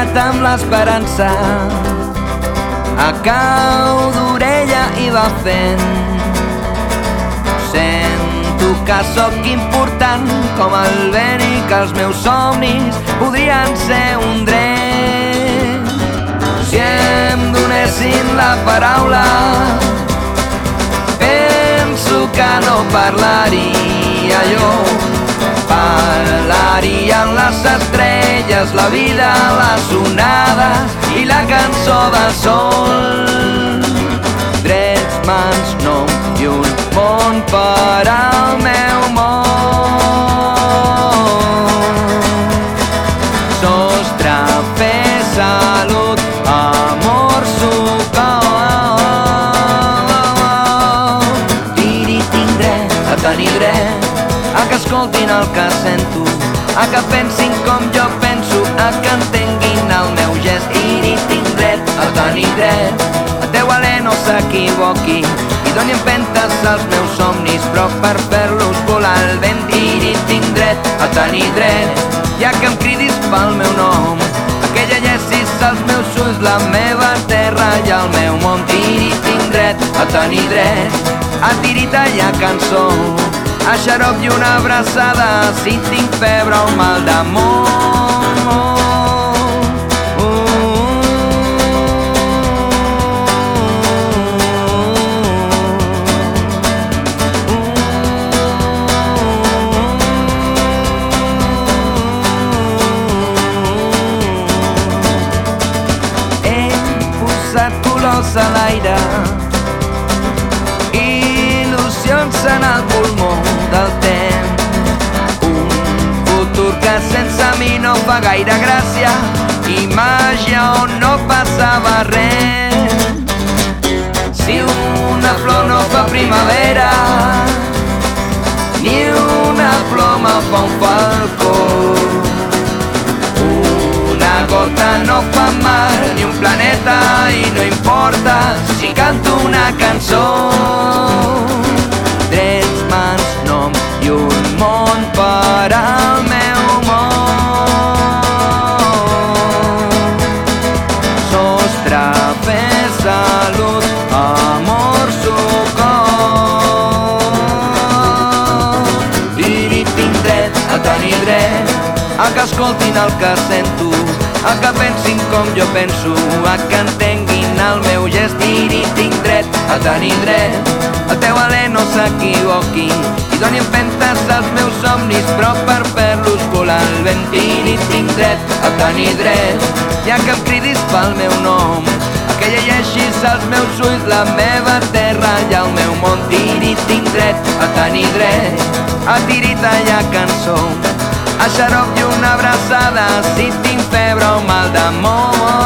criat amb l'esperança. A cau d'orella i va fent. Sento que sóc important com el vent i que els meus somnis podrien ser un dret. Si em donessin la paraula penso que no parlaria jo Parlarien les estrelles, la vida, les onades i la cançó del sol. Drets, mans, nom i un món per al meu a que escoltin el que sento, a que pensin com jo penso, a que entenguin el meu gest. I tinc dret a tenir dret, a teu alè no s'equivoqui i doni empentes als meus somnis, però per fer-los volar el vent. I tinc dret a tenir dret, ja que em cridis pel meu nom, aquella llegis als meus ulls, la meva terra i el meu món. I tinc dret a tenir dret, a tiritallar cançó, a xarop i una abraçada si tinc febre o mal d'amor. Colors a l'aire il·lusions en el pulmó sense mi no fa gaire gràcia i màgia on no passava res. Si una flor no fa primavera, ni una ploma fa un falcó. Una gota no fa mar, ni un planeta, i no importa si canto una cançó. Dret a tenir dret a que escoltin el que sento, a que pensin com jo penso, a que entenguin el meu gest i tinc dret a tenir dret. El teu alè no s'equivoqui i doni empentes als meus somnis, però per fer-los volar el vent i tinc dret a tenir dret, ja que em cridis pel meu nom, que llegeixis als meus ulls la meva terra i el meu món. I tinc dret a tenir dret a tiritallar cançó, a xarop i una abraçada si tinc febre o mal d'amor.